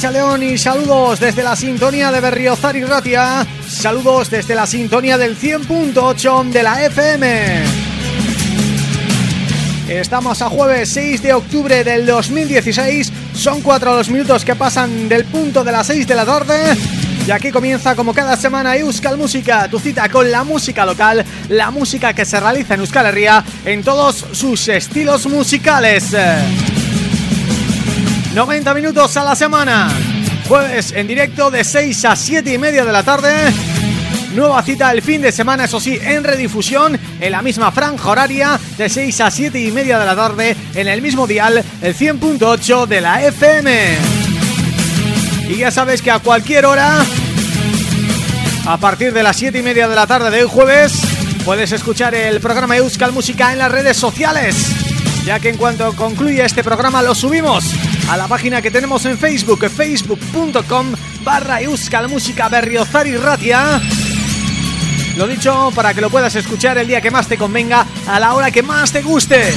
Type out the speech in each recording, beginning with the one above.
Racha León y saludos desde la sintonía de Berriozar y Ratia. Saludos desde la sintonía del 100.8 de la FM Estamos a jueves 6 de octubre del 2016 Son cuatro los minutos que pasan del punto de las 6 de la tarde. Y aquí comienza como cada semana Euskal Música, tu cita con la música local, la música que se realiza en Euskal Herria en todos sus estilos musicales. 90 minutos a la semana. Jueves en directo de 6 a 7 y media de la tarde. Nueva cita el fin de semana, eso sí, en redifusión En la misma franja horaria de 6 a 7 y media de la tarde En el mismo dial, el 100.8 de la FM Y ya sabes que a cualquier hora a partir de las 7 y media de la tarde de hoy jueves puedes escuchar el programa Euskal Música en las redes sociales. Ya que en cuanto concluya este programa lo subimos a la página que tenemos en Facebook facebook.com barra Euskal Música Berriozar y Ratia lo dicho, para que lo puedas escuchar el día que más te convenga, a la hora que más te guste.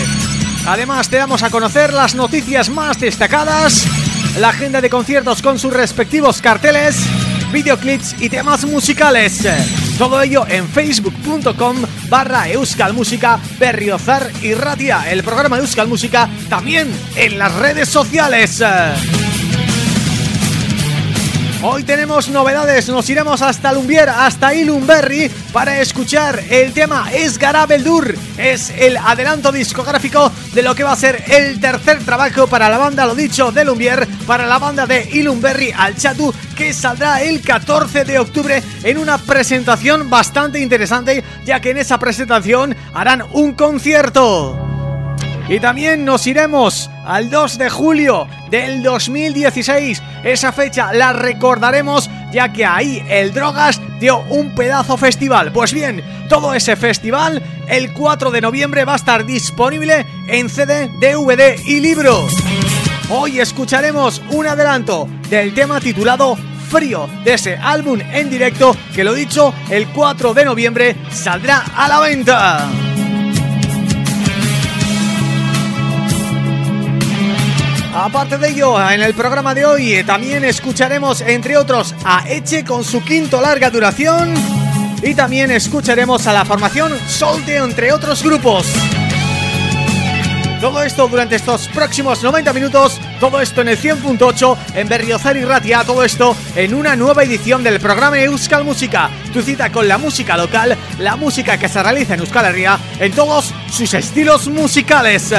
Además te damos a conocer las noticias más destacadas, la agenda de conciertos con sus respectivos carteles, videoclips y temas musicales. Todo ello en facebook.com barra Euskal Música Berriozar y Ratia, el programa de Euskal Música también en las redes sociales. Hoy tenemos novedades, nos iremos hasta Lumbier, hasta Ilumberri para escuchar el tema Esgara Beldur. Es el adelanto discográfico de lo que va a ser el tercer trabajo para la banda, lo dicho, de Lumbier, para la banda de Ilumberri al Chatu, que saldrá el 14 de octubre en una presentación bastante interesante, ya que en esa presentación harán un concierto. Y también nos iremos al 2 de julio del 2016 Esa fecha la recordaremos ya que ahí el Drogas dio un pedazo festival. Pues bien, todo ese festival el 4 de noviembre va a estar disponible en CD, DVD y libro Hoy escucharemos un adelanto del tema titulado Frío de ese álbum en directo que lo dicho, el 4 de noviembre saldrá a la venta. Aparte de ello, en el programa de hoy eh, también escucharemos, entre otros, a Eche con su quinto larga duración y también escucharemos a la formación Solte, entre otros grupos. Todo esto durante estos próximos 90 minutos, todo esto en el 100.8 en Berriozar y Ratia, todo esto en una nueva edición del programa Euskal Música, tu cita con la música local, la música que se realiza en Euskal Herria en todos sus estilos musicales.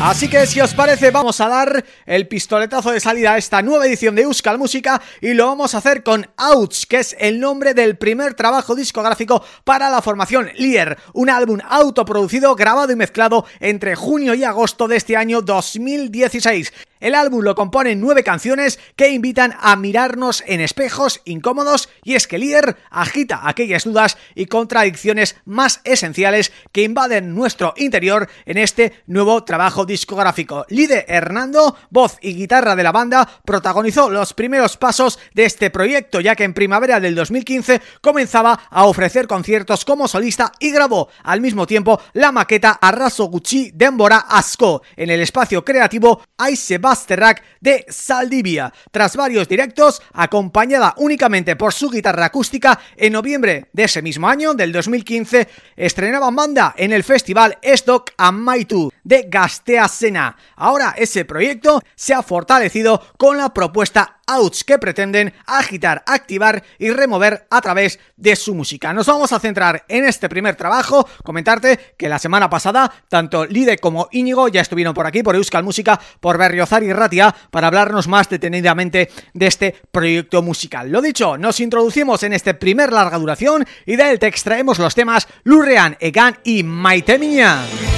Así que si os parece vamos a dar el pistoletazo de salida a esta nueva edición de Euskal Música y lo vamos a hacer con Ouch, que es el nombre del primer trabajo discográfico para la formación Lier, un álbum autoproducido, grabado y mezclado entre junio y agosto de este año 2016. El álbum lo componen nueve canciones que invitan a mirarnos en espejos incómodos y es que Lier agita aquellas dudas y contradicciones más esenciales que invaden nuestro interior en este nuevo trabajo discográfico. Lide Hernando, voz y guitarra de la banda, protagonizó los primeros pasos de este proyecto ya que en primavera del 2015 comenzaba a ofrecer conciertos como solista y grabó al mismo tiempo la maqueta Arraso Gucci Dembora Asco en el espacio creativo Aise De Saldivia. Tras varios directos, acompañada únicamente por su guitarra acústica, en noviembre de ese mismo año, del 2015, estrenaban banda en el festival Stock Amaitu de Gastea Sena. Ahora ese proyecto se ha fortalecido con la propuesta outs que pretenden agitar, activar y remover a través de su música. Nos vamos a centrar en este primer trabajo, comentarte que la semana pasada tanto Lide como Íñigo ya estuvieron por aquí, por Euskal Música, por Berriozar y Ratia, para hablarnos más detenidamente de este proyecto musical. Lo dicho, nos introducimos en este primer larga duración y de él te extraemos los temas Lurrean, Egan y Maitemiña. ezazu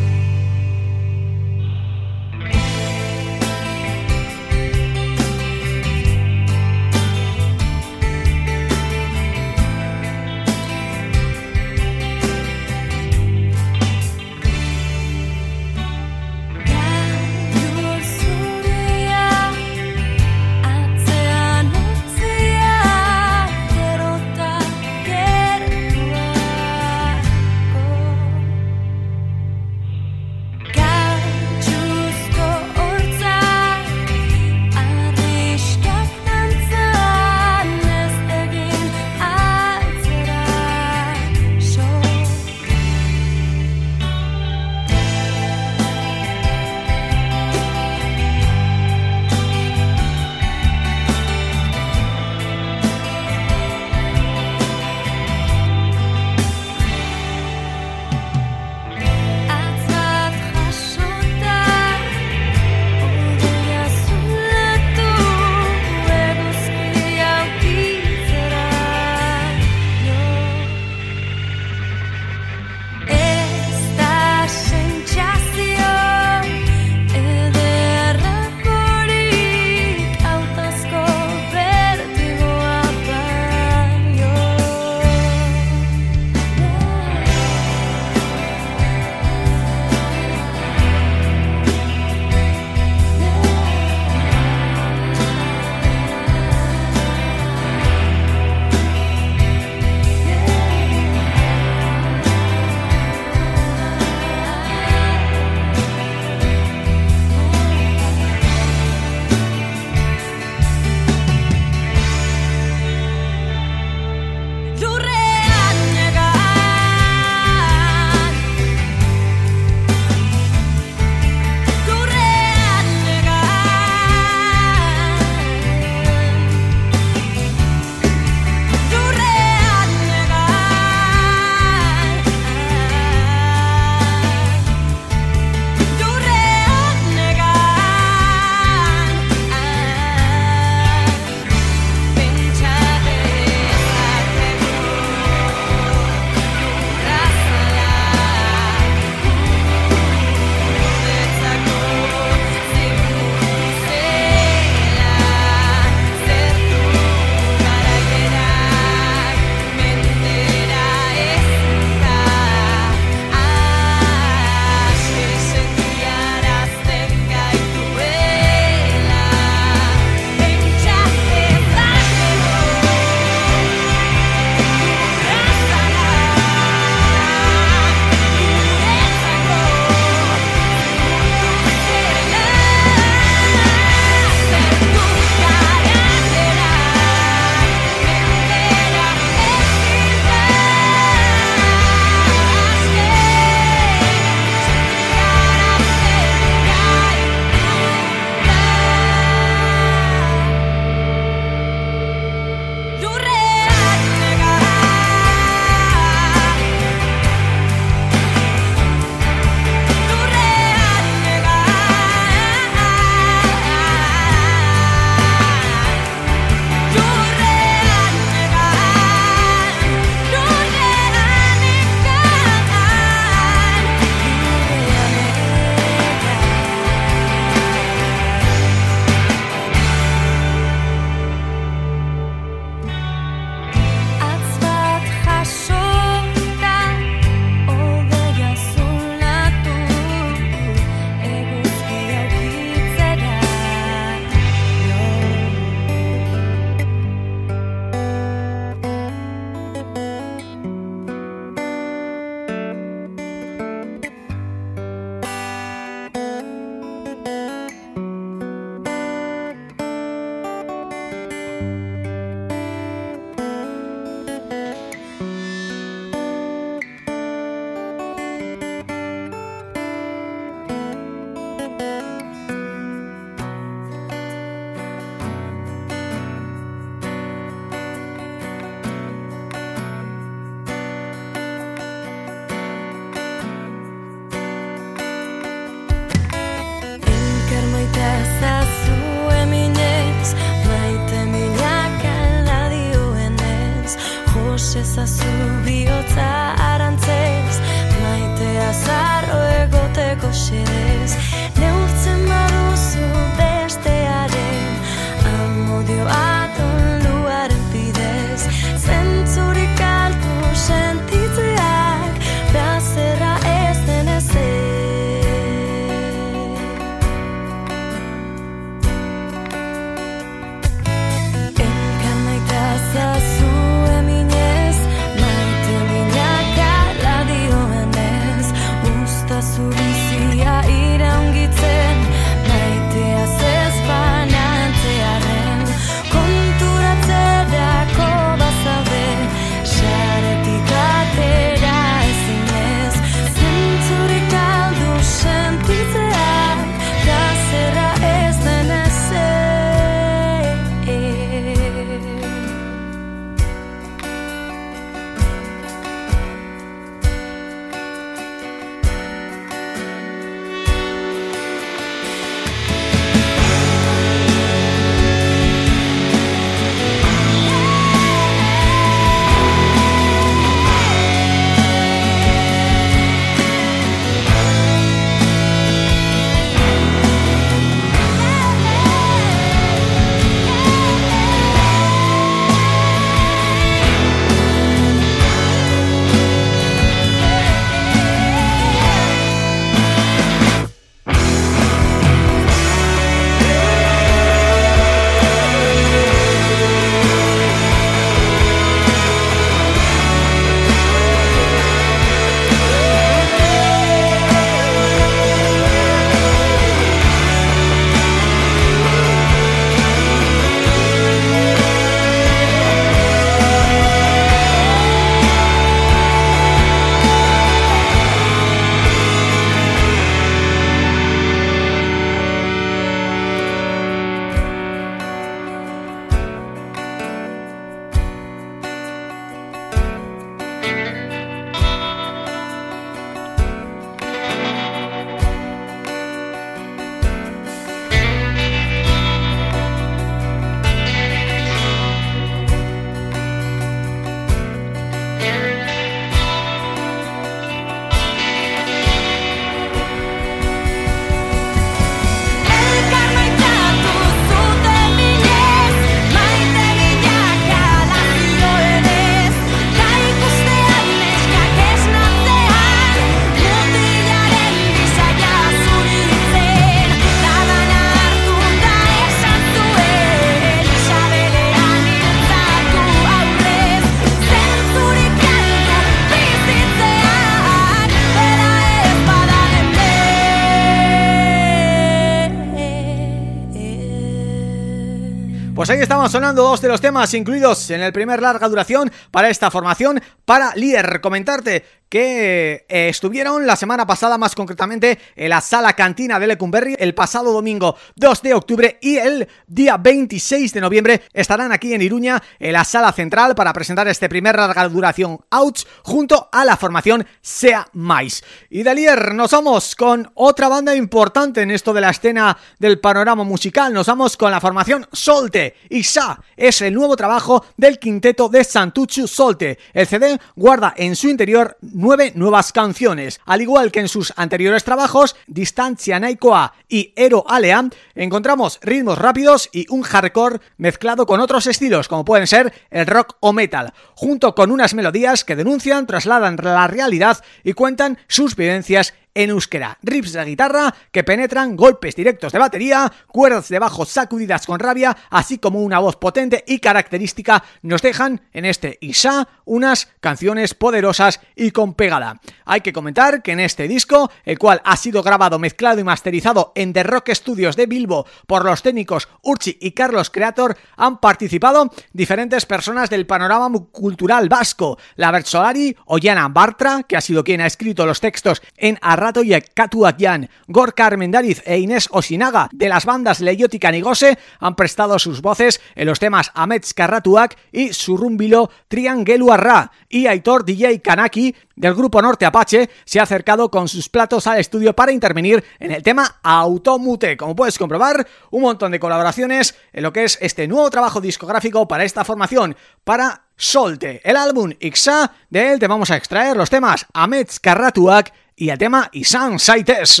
Pues ahí estaban sonando dos de los temas incluidos en el primer larga duración para esta formación para Lier. Comentarte que eh, estuvieron la semana pasada más concretamente en la sala cantina de Lecumberri el pasado domingo 2 de octubre y el día 26 de noviembre estarán aquí en Iruña en la sala central para presentar este primer larga duración Outs junto a la formación Sea Mais. Y de Lier nos vamos con otra banda importante en esto de la escena del panorama musical, nos vamos con la formación Solte. Isa es el nuevo trabajo del quinteto de Santuchu Solte. El CD guarda en su interior nueve nuevas canciones. Al igual que en sus anteriores trabajos, Distancia Naikoa y Ero Alea, encontramos ritmos rápidos y un hardcore mezclado con otros estilos como pueden ser el rock o metal, junto con unas melodías que denuncian, trasladan la realidad y cuentan sus vivencias en euskera. Riffs de guitarra que penetran, golpes directos de batería, cuerdas de bajo sacudidas con rabia, así como una voz potente y característica nos dejan en este Isa unas canciones poderosas y con pegada. Hay que comentar que en este disco, el cual ha sido grabado, mezclado y masterizado en The Rock Studios de Bilbo por los técnicos Urchi y Carlos Creator, han participado diferentes personas del panorama cultural vasco. La Solari, Ollana Bartra, que ha sido quien ha escrito los textos en Arratoia Katuakian, Gorka Armendariz e Inés Osinaga de las bandas Leiotica Nigose han prestado sus voces en los temas Amets Karratuak y Surrumbilo Triangeluarra y Aitor DJ Kanaki del grupo Norte Apache se ha acercado con sus platos al estudio para intervenir en el tema Automute. Como puedes comprobar, un montón de colaboraciones en lo que es este nuevo trabajo discográfico para esta formación, para Solte, el álbum Ixa, de él te vamos a extraer los temas Amets Karratuak y el tema Isan Saites.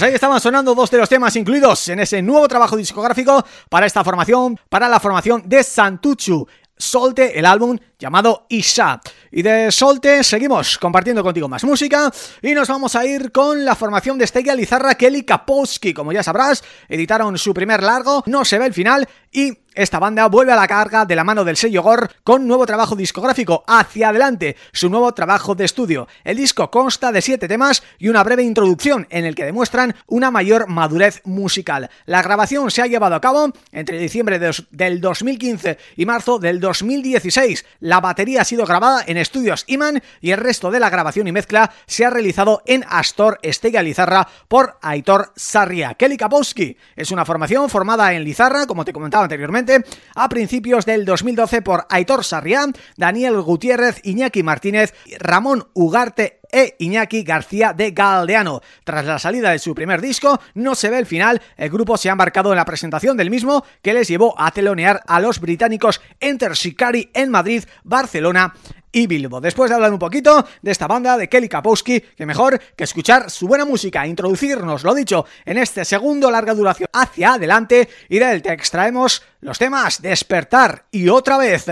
Pues ahí estaban sonando dos de los temas incluidos en ese nuevo trabajo discográfico para esta formación, para la formación de Santuchu. Solte, el álbum llamado Isha. Y de Solte seguimos compartiendo contigo más música y nos vamos a ir con la formación de Stega Lizarra Kelly Kapowski. Como ya sabrás, editaron su primer largo, no se ve el final y esta banda vuelve a la carga de la mano del sello Gore con nuevo trabajo discográfico Hacia Adelante, su nuevo trabajo de estudio. El disco consta de siete temas y una breve introducción en el que demuestran una mayor madurez musical. La grabación se ha llevado a cabo entre diciembre del 2015 y marzo del 2016. La batería ha sido grabada en estudios Iman y el resto de la grabación y mezcla se ha realizado en Astor Estega Lizarra por Aitor Sarria. Kelly Kapowski es una formación formada en Lizarra, como te comentaba anteriormente, a principios del 2012 por Aitor Sarrián, Daniel Gutiérrez, Iñaki Martínez, Ramón Ugarte e Iñaki García de Galdeano. Tras la salida de su primer disco, no se ve el final, el grupo se ha embarcado en la presentación del mismo que les llevó a telonear a los británicos Enter Shikari en Madrid, Barcelona y Bilbo. Después de hablar un poquito de esta banda de Kelly Kapowski, que mejor que escuchar su buena música, introducirnos, lo dicho, en este segundo larga duración hacia adelante y del te extraemos los temas Despertar y Otra Vez.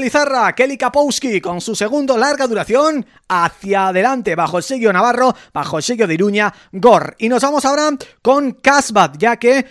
Lizarra, Kelly Kapowski con su segundo larga duración Hacia Adelante, bajo el sello Navarro, bajo el sello de Iruña, Gor. Y nos vamos ahora con Casbat, ya que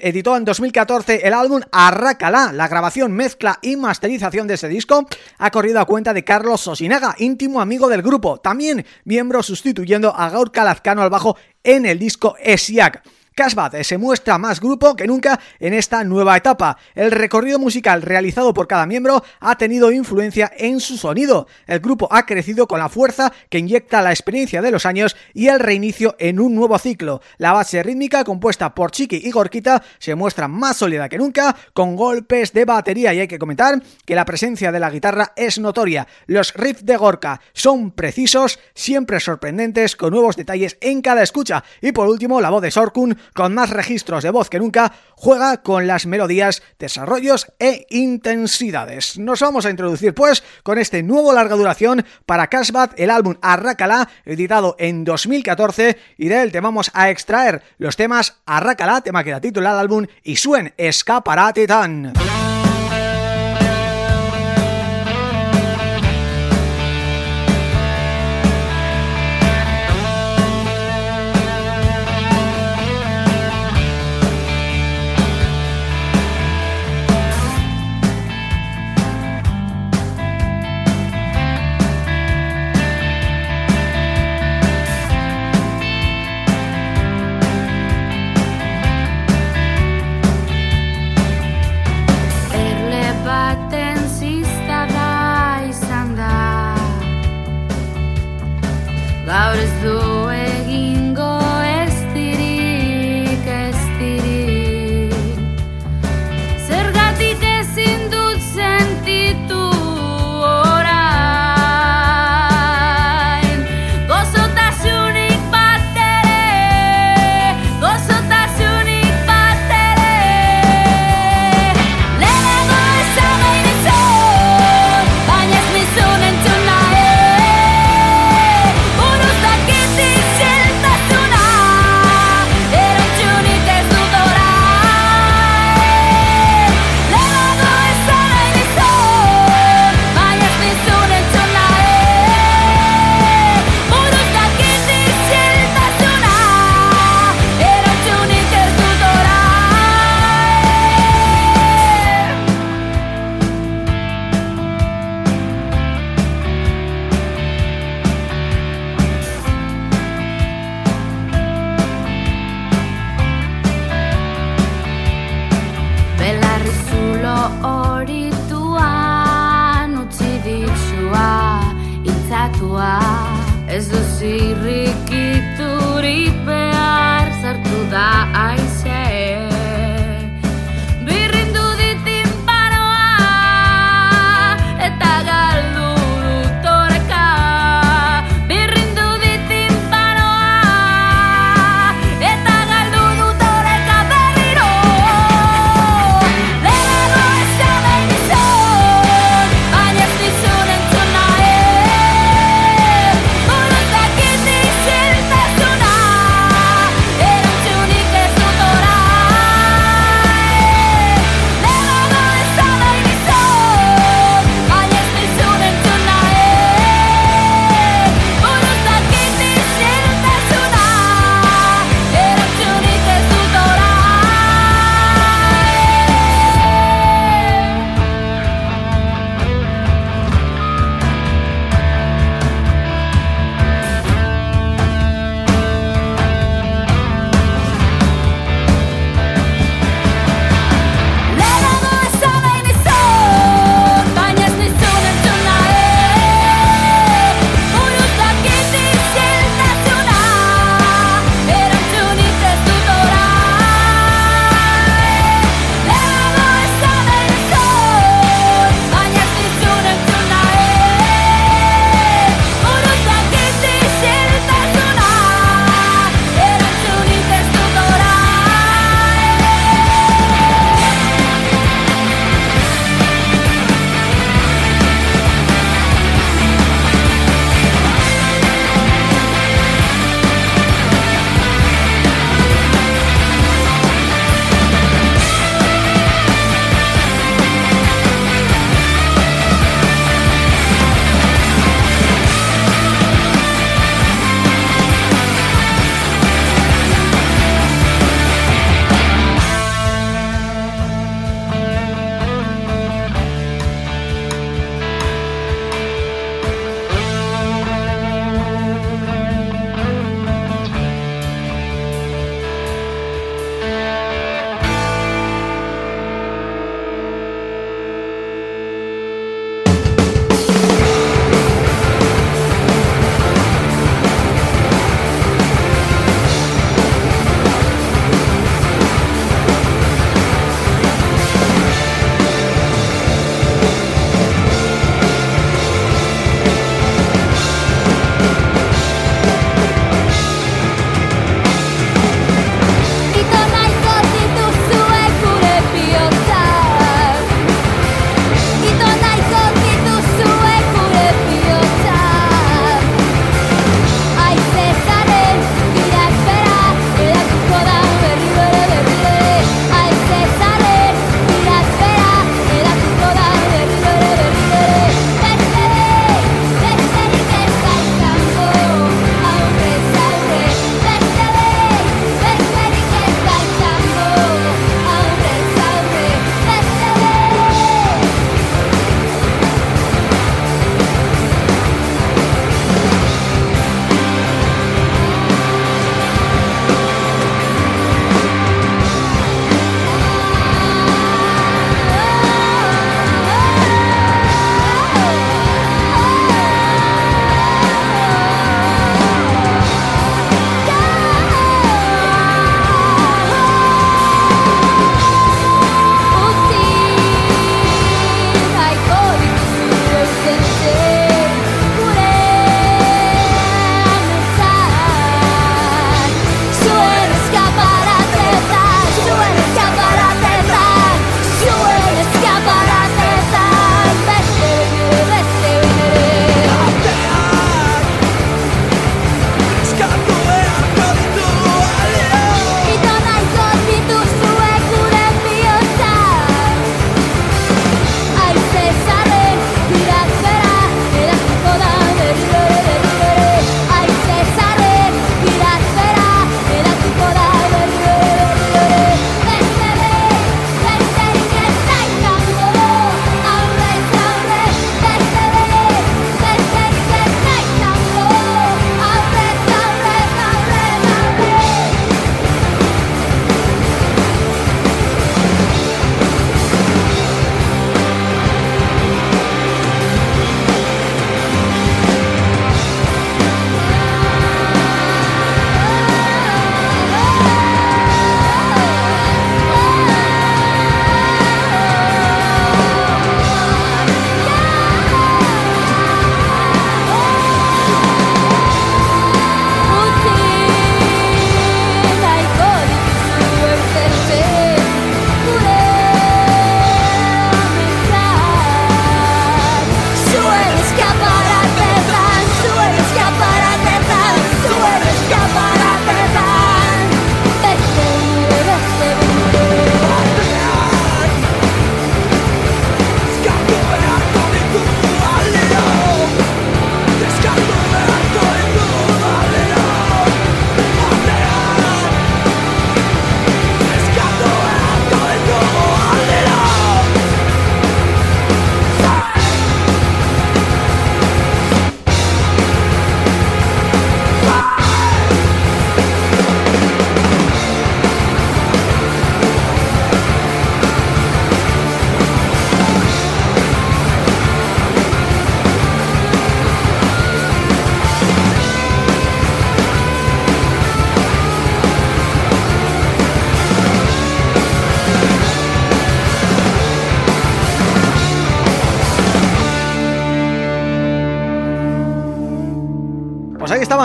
editó en 2014 el álbum Arrácala. La grabación, mezcla y masterización de ese disco ha corrido a cuenta de Carlos Sosinaga, íntimo amigo del grupo, también miembro sustituyendo a Gaur Calazcano al bajo en el disco Esiac. Casbah se muestra más grupo que nunca en esta nueva etapa. El recorrido musical realizado por cada miembro ha tenido influencia en su sonido. El grupo ha crecido con la fuerza que inyecta la experiencia de los años y el reinicio en un nuevo ciclo. La base rítmica compuesta por Chiqui y Gorquita se muestra más sólida que nunca, con golpes de batería y hay que comentar que la presencia de la guitarra es notoria. Los riffs de Gorka son precisos, siempre sorprendentes, con nuevos detalles en cada escucha. Y por último, la voz de Sorkun con más registros de voz que nunca, juega con las melodías, desarrollos e intensidades. Nos vamos a introducir pues con este nuevo larga duración para Cashbat, el álbum Arrácala, editado en 2014 y de él te vamos a extraer los temas Arrácala, tema que da título al álbum, y Suen Escaparate Tan.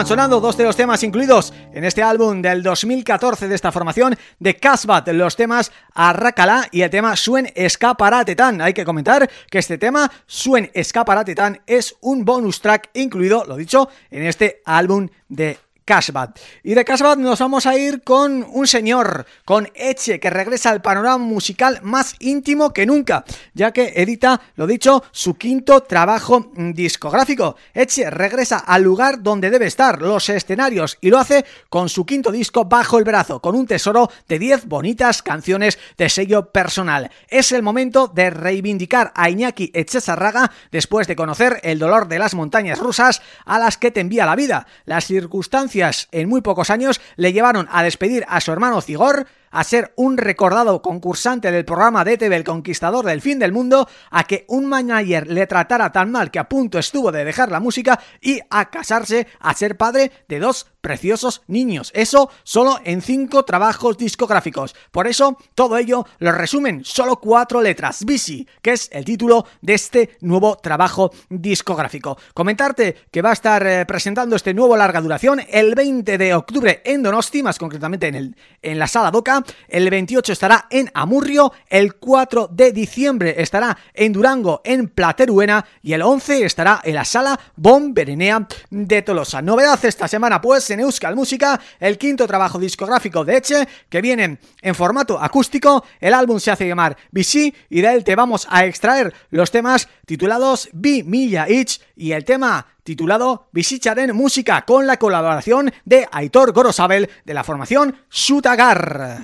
Sonando dos de los temas incluidos en este álbum del 2014 de esta formación de Casbat, los temas Arracala y el tema Suen Escaparatetan. Hay que comentar que este tema, Suen Escaparatetan, es un bonus track incluido, lo dicho, en este álbum de Cashbat. Y de Cashbat nos vamos a ir con un señor, con Eche, que regresa al panorama musical más íntimo que nunca, ya que edita, lo dicho, su quinto trabajo discográfico. Eche regresa al lugar donde debe estar, los escenarios, y lo hace con su quinto disco bajo el brazo, con un tesoro de 10 bonitas canciones de sello personal. Es el momento de reivindicar a Iñaki Echezarraga después de conocer el dolor de las montañas rusas a las que te envía la vida. Las circunstancias en muy pocos años le llevaron a despedir a su hermano Cigor a ser un recordado concursante del programa de TV El Conquistador del Fin del Mundo, a que un manager le tratara tan mal que a punto estuvo de dejar la música y a casarse, a ser padre de dos preciosos niños. Eso solo en cinco trabajos discográficos. Por eso, todo ello lo resumen solo cuatro letras. Busy, que es el título de este nuevo trabajo discográfico. Comentarte que va a estar eh, presentando este nuevo larga duración el 20 de octubre en Donosti, más concretamente en, el, en la Sala Doca. El 28 estará en Amurrio, el 4 de diciembre estará en Durango, en Plateruena y el 11 estará en la Sala Bomberenea de Tolosa. Novedad esta semana pues en Euskal Música, el quinto trabajo discográfico de Eche, que viene en formato acústico, el álbum se hace llamar BC y de él te vamos a extraer los temas titulados Bi Milla Ich y el tema titulado Visicharen Música con la colaboración de Aitor Gorosabel de la formación Sutagar.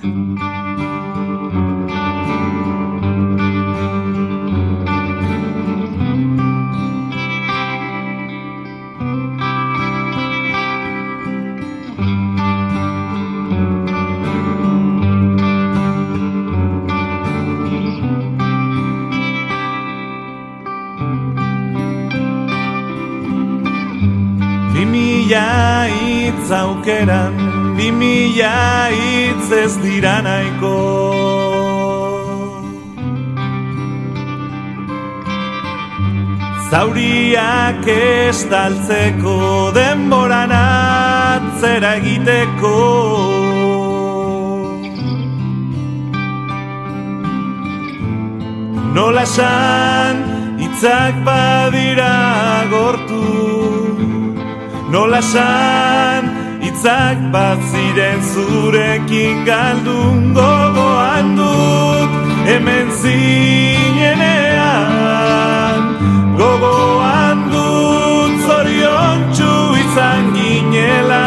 Bimila hitz aukeran, bimila hitz ez dira nahiko. Zauriak estaltzeko, denboran atzera egiteko. Nola esan, hitzak badira gortu. Nola san Itzak bat ziren zurekin galdun gogoan dut Hemen zinenean. Gogoan dut zorion izan ginela.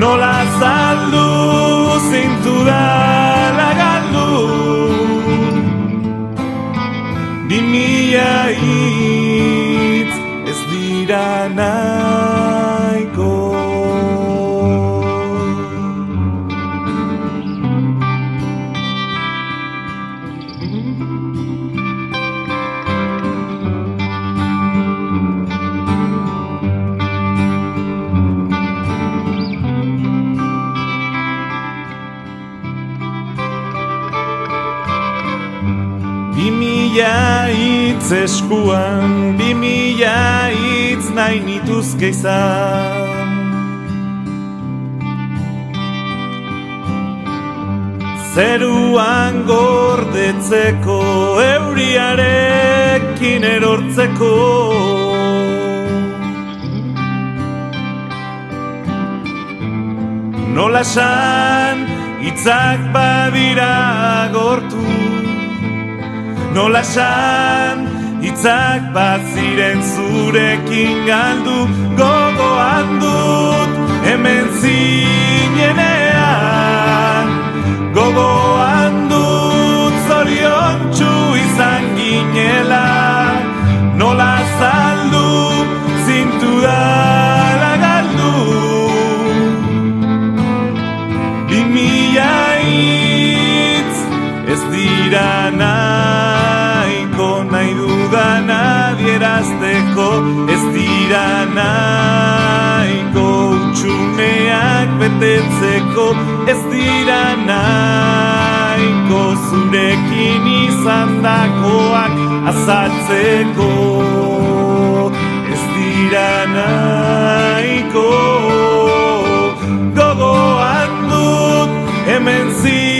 Nola zaldu zintu dala galdu. Bimia hitz ez dira nahiko hitz eskuan, bimila hitz nahi nituzke izan. Zeruan gordetzeko, euriarekin erortzeko. Nola san, hitzak badira gortu, Nola esan hitzak bat ziren zurekin galdu gogoan dut hemen zinenean. Gogoan dut zorion izan ginela nola zaldu zintu adierazteko ez dira nahiko utxuneak betetzeko ez dira nahiko zurekin izan dakoak azaltzeko. Ez dira nahiko Gogoan dut hemen zinenean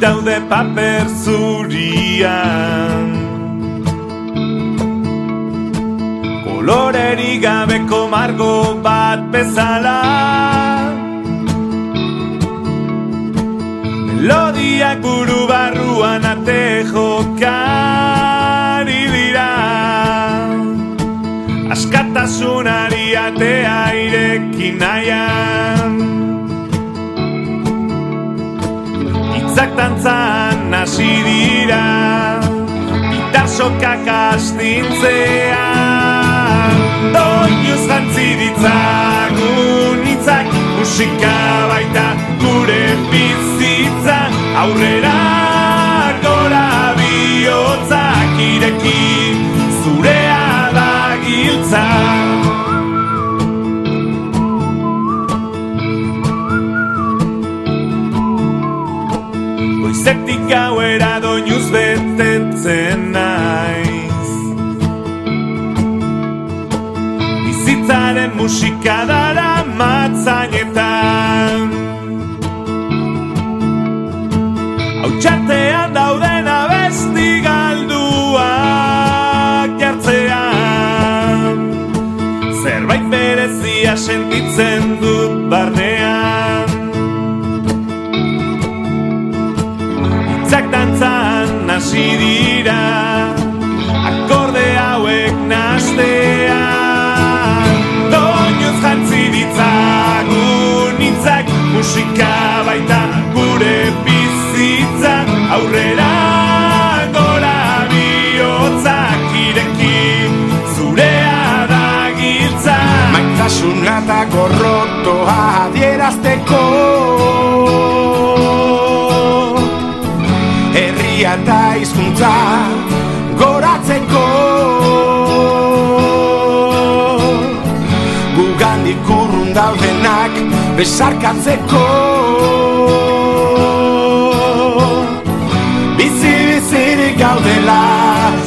daude paper zurian. Koloreri gabeko margo bat bezala. Melodiak buru barruan ate jokari dira. Askatasunari atea irekin nahian Itzak tantzan hasi dira Gitasokak astintzean Doinuz jantzi ditzagun itzak Musika baita gure bizitza. Aurrera gora bihotzak ireki Goizetik gauera doinuz betetzen naiz. Bizitzaren musika dara dantzan hasi dira. Akorde hauek nastean Doinuz jantzi ditzagun itzak Musika baita gure bizitza. Aurrera gora bihotzak Zurea da giltza. Maitasuna eta gorrotoa adierazteko Herria eta hizkuntza goratzeko. Gugandik urrun daudenak besarkatzeko. Bizi bizirik gaudela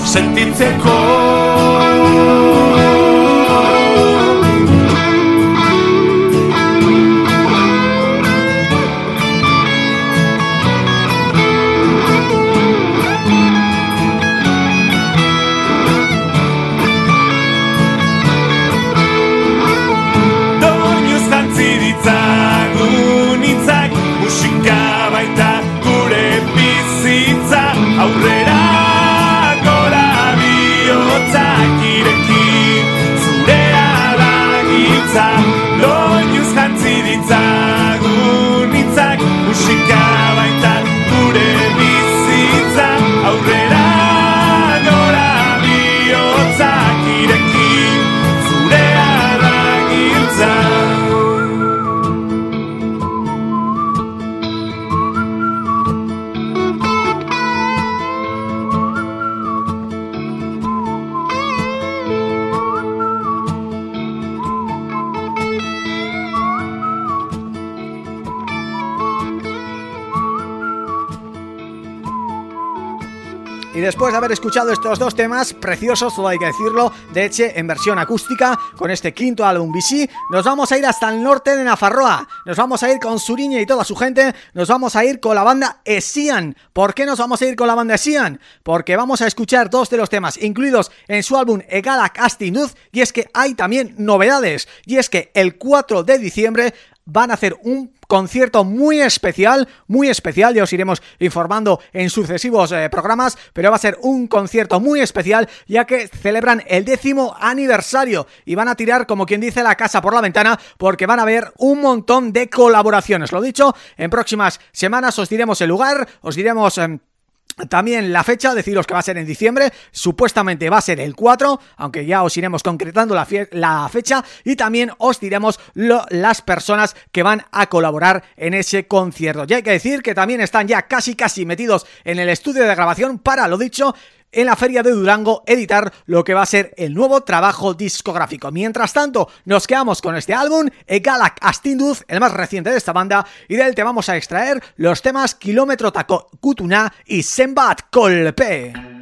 sentitzeko sky. De haber escuchado estos dos temas preciosos, todo hay que decirlo, de Eche en versión acústica, con este quinto álbum BC, nos vamos a ir hasta el norte de Nafarroa, nos vamos a ir con Suriñe y toda su gente, nos vamos a ir con la banda Esian. ¿Por qué nos vamos a ir con la banda Esian? Porque vamos a escuchar dos de los temas incluidos en su álbum Egala Castinuz, y es que hay también novedades, y es que el 4 de diciembre van a hacer un concierto muy especial, muy especial, ya os iremos informando en sucesivos eh, programas, pero va a ser un concierto muy especial ya que celebran el décimo aniversario y van a tirar, como quien dice, la casa por la ventana porque van a haber un montón de colaboraciones. Lo dicho, en próximas semanas os diremos el lugar, os diremos... em, también la fecha, deciros que va a ser en diciembre, supuestamente va a ser el 4, aunque ya os iremos concretando la, la fecha y también os diremos lo- las personas que van a colaborar en ese concierto. Ya hay que decir que también están ya casi casi metidos en el estudio de grabación para, lo dicho, en la Feria de Durango editar lo que va a ser el nuevo trabajo discográfico. Mientras tanto, nos quedamos con este álbum, Egalak Astinduz, el más reciente de esta banda, y del te vamos a extraer los temas Kilómetro Taco Kutuna y Sembat Kolpe.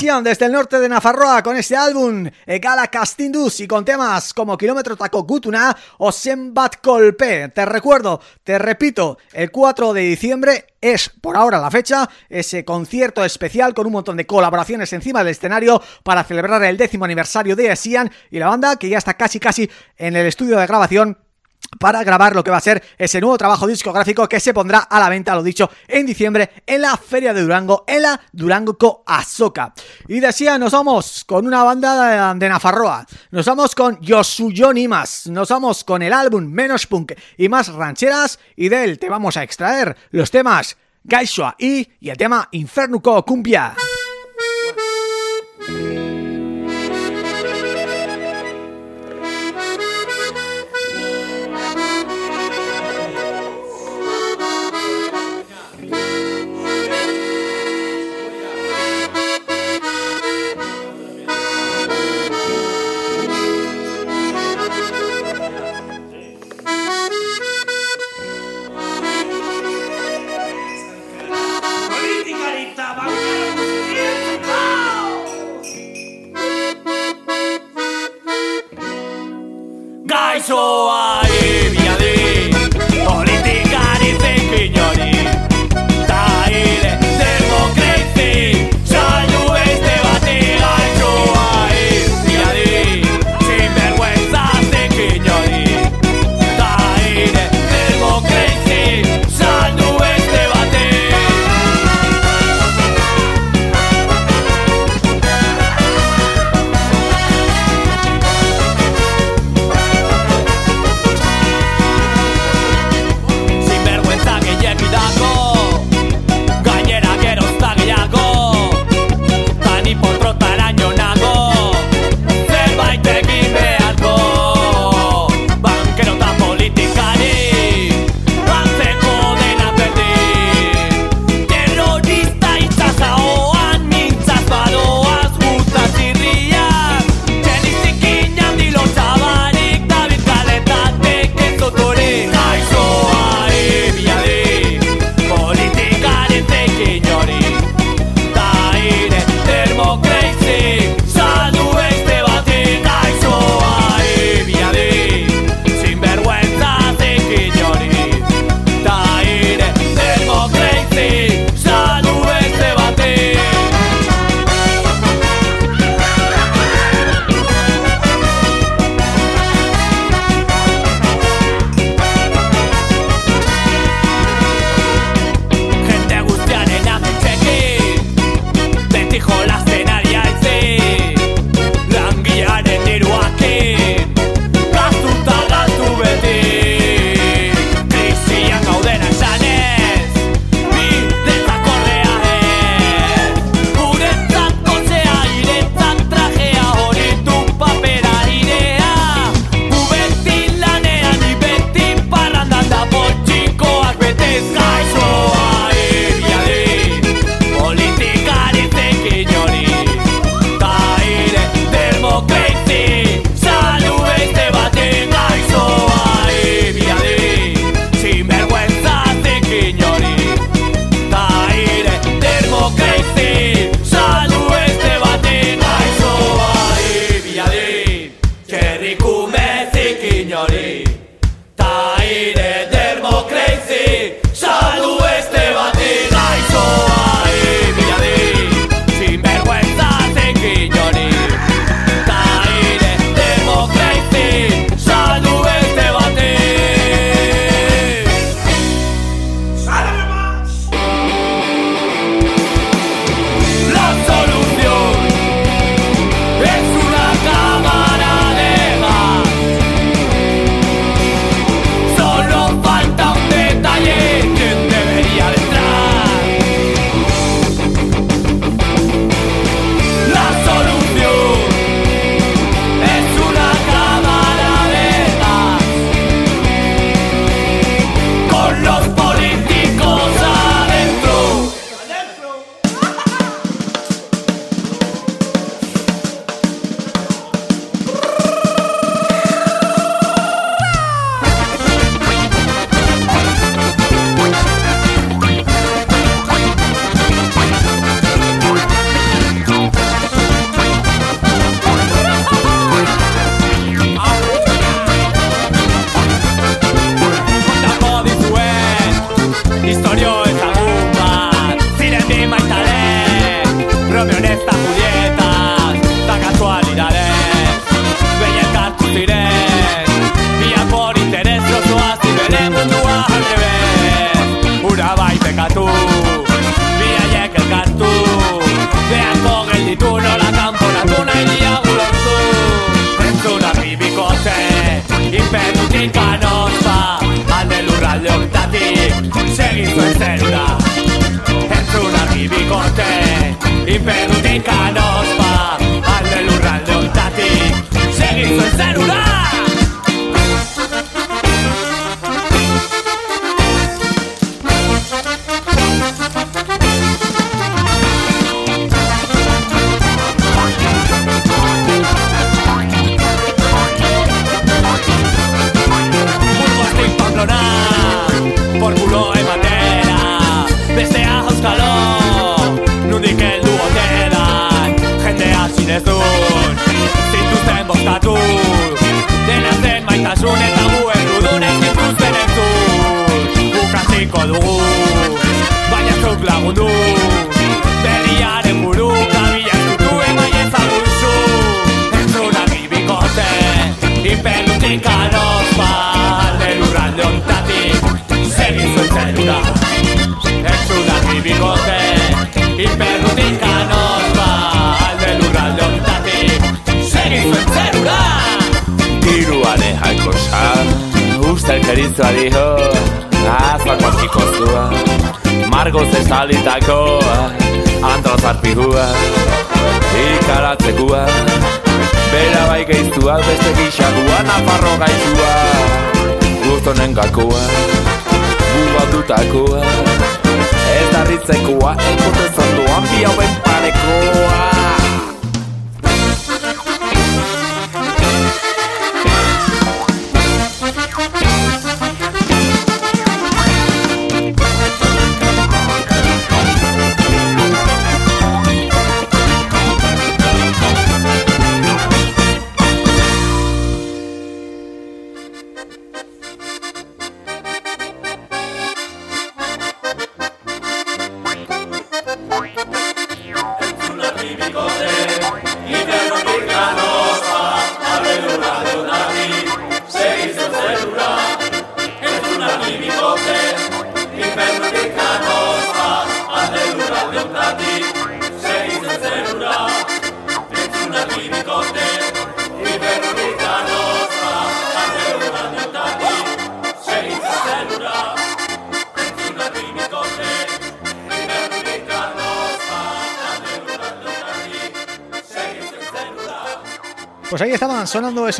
Desde el norte de Nafarroa con este álbum Egala Castindus y con temas como Kilómetro Taco Gutuna o Sembat Colpe. Te recuerdo, te repito, el 4 de diciembre es por ahora la fecha, ese concierto especial con un montón de colaboraciones encima del escenario para celebrar el décimo aniversario de Esian y la banda que ya está casi casi en el estudio de grabación para grabar lo que va a ser ese nuevo trabajo discográfico que se pondrá a la venta, lo dicho, en diciembre en la Feria de Durango, en la Durango Co Azoka. Y decía, nos vamos con una banda de, Nafarroa, nos vamos con Yosuyon y más, nos vamos con el álbum Menos Punk y más rancheras y de él te vamos a extraer los temas Gaishua y, y el tema Infernuco Cumbia. 外傷はいい。gakoa Gurtonen gakoa Gubatutakoa Ez darritzekoa Ekotezan doan bi hauen parekoa.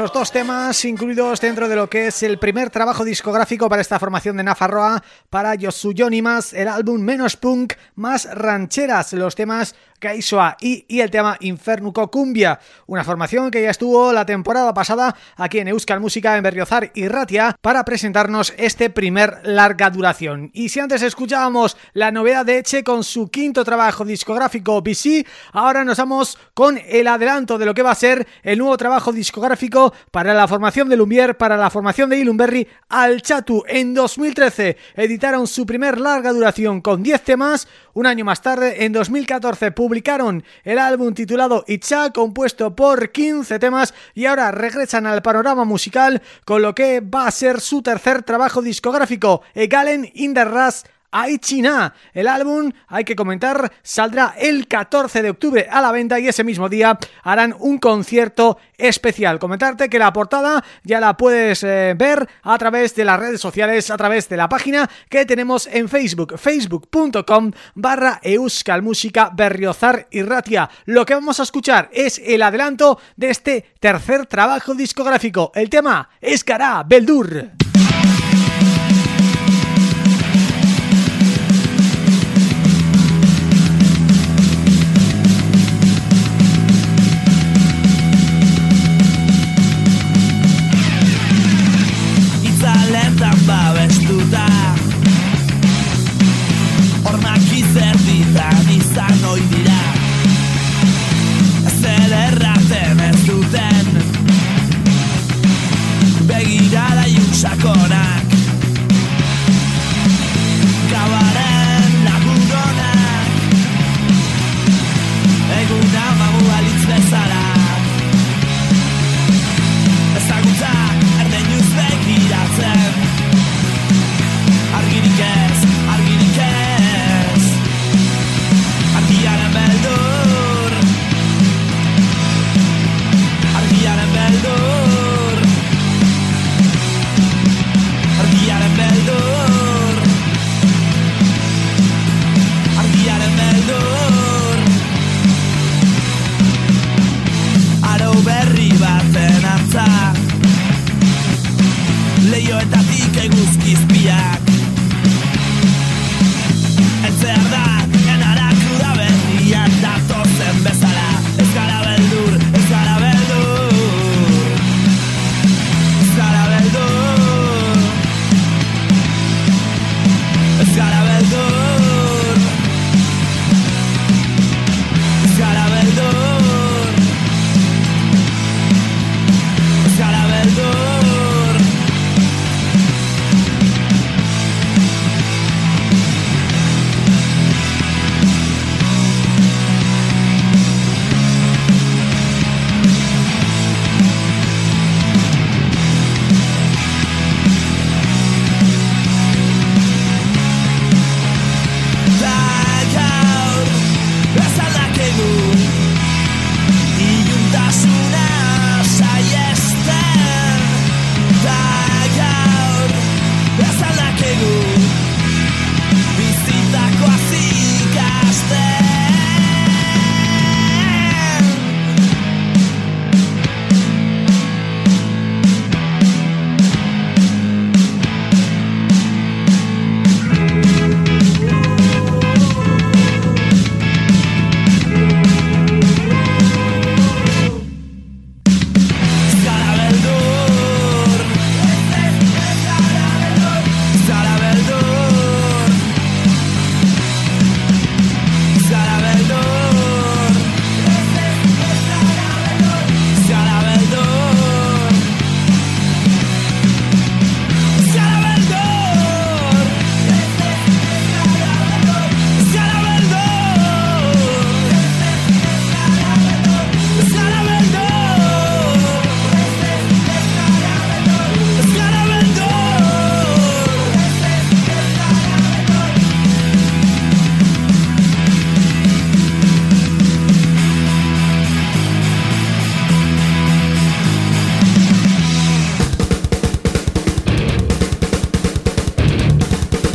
Esos dos temas incluidos dentro de lo que es el primer trabajo discográfico para esta formación de Nafarroa para Yosuyonimas, el álbum Menos Punk, Más Rancheras, los temas Kaishoa y, y el tema Infernuco Cumbia, una formación que ya estuvo la temporada pasada aquí en Euskal Música en Berriozar y Ratia para presentarnos este primer larga duración. Y si antes escuchábamos la novedad de Eche con su quinto trabajo discográfico BC, ahora nos vamos con el adelanto de lo que va a ser el nuevo trabajo discográfico para la formación de Lumbier, para la formación de Ilumberri, Al Chatu. En 2013 editaron su primer larga duración con 10 temas, un año más tarde, en 2014, publicaron el álbum titulado Itcha, compuesto por 15 temas y ahora regresan al panorama musical con lo que va a ser su tercer trabajo discográfico, Egalen in the Ras Aichina. El álbum, hay que comentar, saldrá el 14 de octubre a la venta y ese mismo día harán un concierto especial. Comentarte que la portada ya la puedes eh, ver a través de las redes sociales, a través de la página que tenemos en Facebook, facebook.com barra euskalmusica berriozar y ratia. Lo que vamos a escuchar es el adelanto de este tercer trabajo discográfico. El tema es Cara Beldur.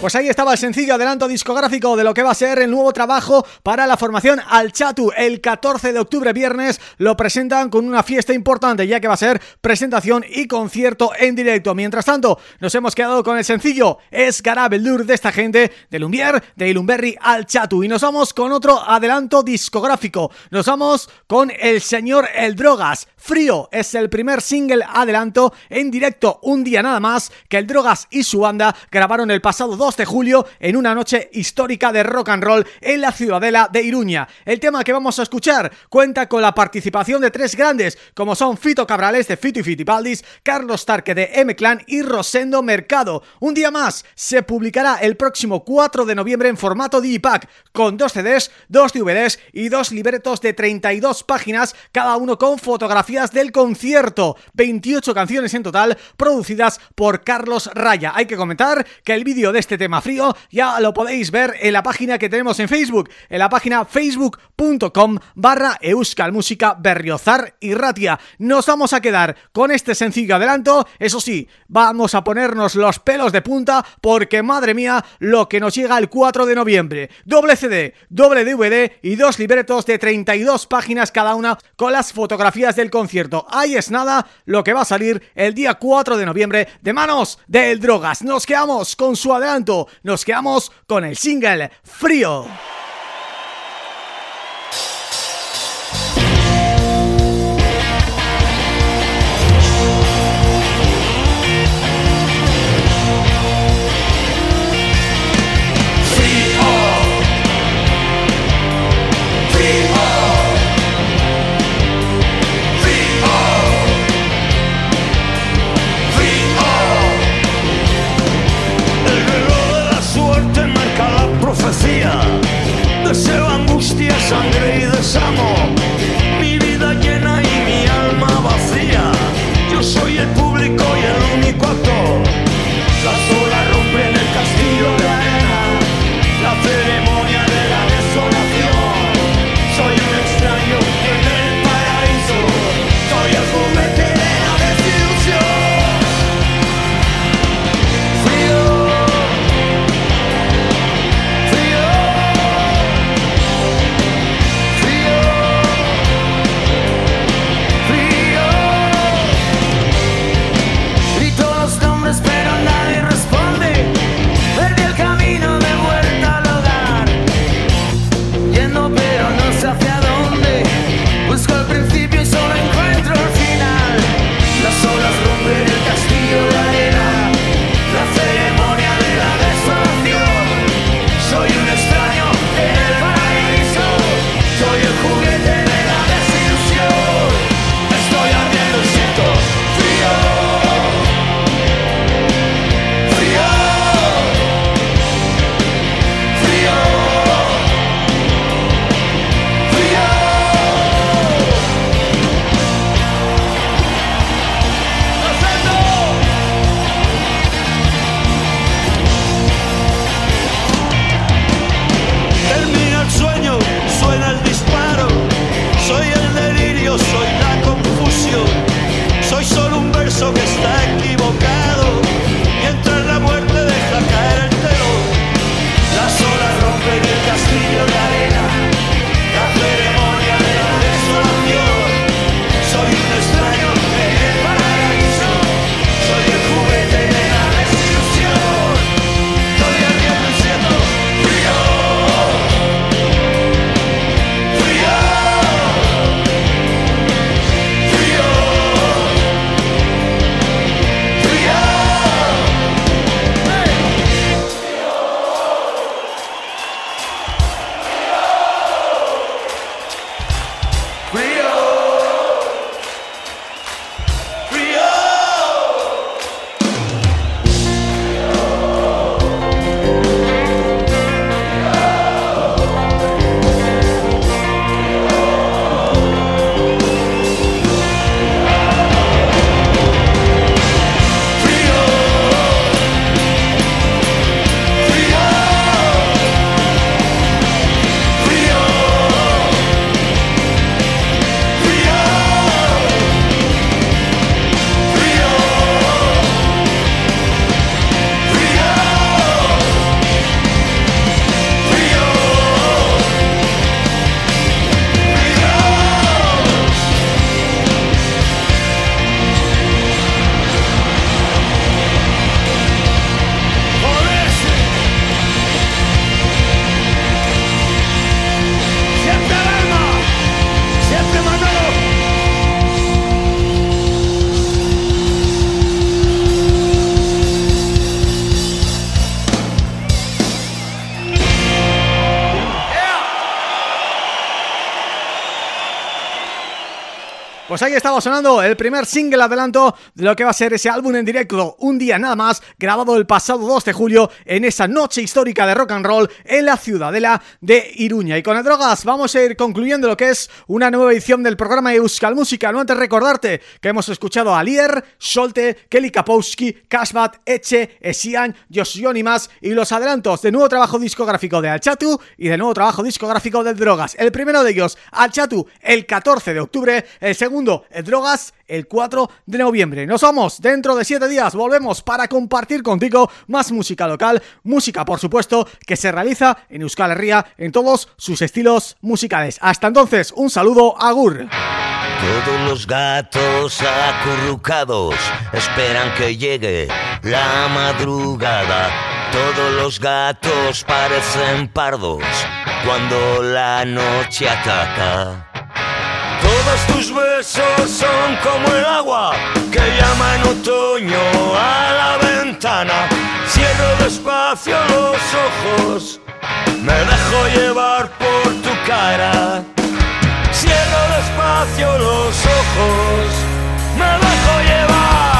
Pues ahí estaba el sencillo adelanto discográfico de lo que va a ser el nuevo trabajo para la formación Alchatu. El 14 de octubre, viernes, lo presentan con una fiesta importante, ya que va a ser presentación y concierto en directo. Mientras tanto, nos hemos quedado con el sencillo Es Garabeldur de esta gente, de Lumbier, de Ilumberri Alchatu. Y nos vamos con otro adelanto discográfico. Nos vamos con el señor El Drogas. Frío es el primer single adelanto en directo un día nada más que el Drogas y su banda grabaron el pasado 2 de julio en una noche histórica de rock and roll en la ciudadela de Iruña. El tema que vamos a escuchar cuenta con la participación de tres grandes como son Fito Cabrales de Fito y Fitipaldis, Carlos Tarque de M-Clan y Rosendo Mercado. Un día más se publicará el próximo 4 de noviembre en formato Digipack con dos CDs, dos DVDs y dos libretos de 32 páginas, cada uno con fotografías del concierto. 28 canciones en total producidas por Carlos Raya. Hay que comentar que el vídeo de este tema frío ya lo podéis ver en la página que tenemos en Facebook, en la página facebook.com barra euskalmusica berriozar y ratia. Nos vamos a quedar con este sencillo adelanto, eso sí, vamos a ponernos los pelos de punta porque madre mía lo que nos llega el 4 de noviembre. Doble CD, doble DVD y dos libretos de 32 páginas cada una con las fotografías del concierto. Ahí es nada lo que va a salir el día 4 de noviembre de manos del Drogas. Nos quedamos con su adelanto, nos quedamos con el single Frío. Pues ahí estaba sonando el primer single adelanto de lo que va a ser ese álbum en directo, un día nada más, grabado el pasado 2 de julio en esa noche histórica de rock and roll en la ciudadela de Iruña. Y con el Drogas vamos a ir concluyendo lo que es una nueva edición del programa Euskal Música. No antes recordarte que hemos escuchado a Lier, Solte, Kelly Kapowski, Cashbat, Eche, Esian, Más y los adelantos de nuevo trabajo discográfico de Alchatu y de nuevo trabajo discográfico de Drogas. El primero de ellos, Alchatu, el 14 de octubre, el segundo Drogas, el 4 de noviembre. Nos vamos, dentro de 7 días volvemos para compartir contigo más música local, música por supuesto que se realiza en Euskal Herria en todos sus estilos musicales. Hasta entonces, un saludo, Agur. Todos los gatos acurrucados esperan que llegue la madrugada. Todos los gatos parecen pardos cuando la noche ataca. Todos tus besos son como el agua que llama en otoño a la ventana. Cierro despacio los ojos, me dejo llevar por tu cara. Cierro despacio los ojos, me dejo llevar.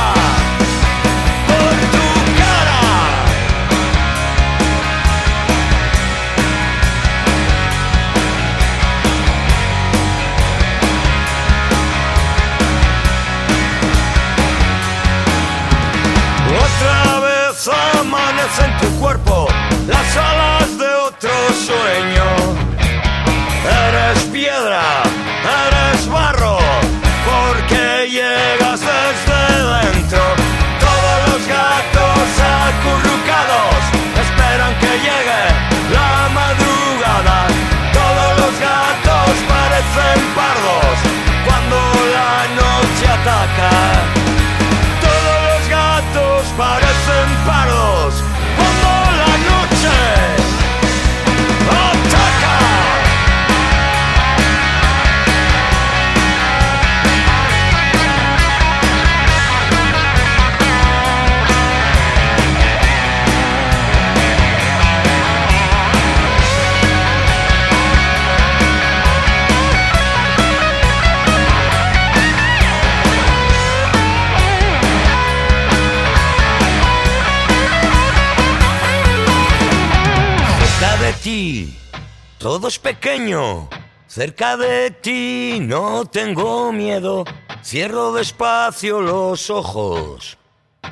En tu cuerpo las alas de otro sueño. Eres piedra, es pequeño. Cerca de ti no tengo miedo. Cierro despacio los ojos.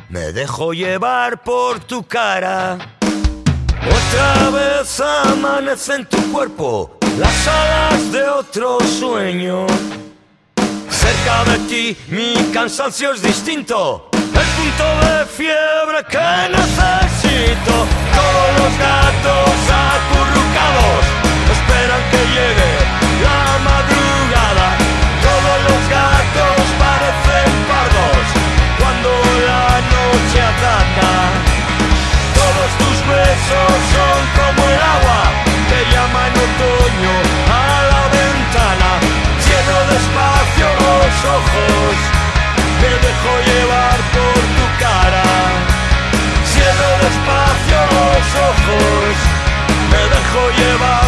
Me dejo llevar por tu cara. Otra vez amanece en tu cuerpo las alas de otro sueño. Cerca de ti mi cansancio es distinto. El punto de fiebre que necesito. Todos los gatos acurrucados la madrugada. Todos los gatos parecen pardos cuando la noche ataca. Todos tus besos son como el agua que llama en otoño a la ventana. Cierro despacio los ojos, me dejo llevar por tu cara. Cierro despacio los ojos me dejo llevar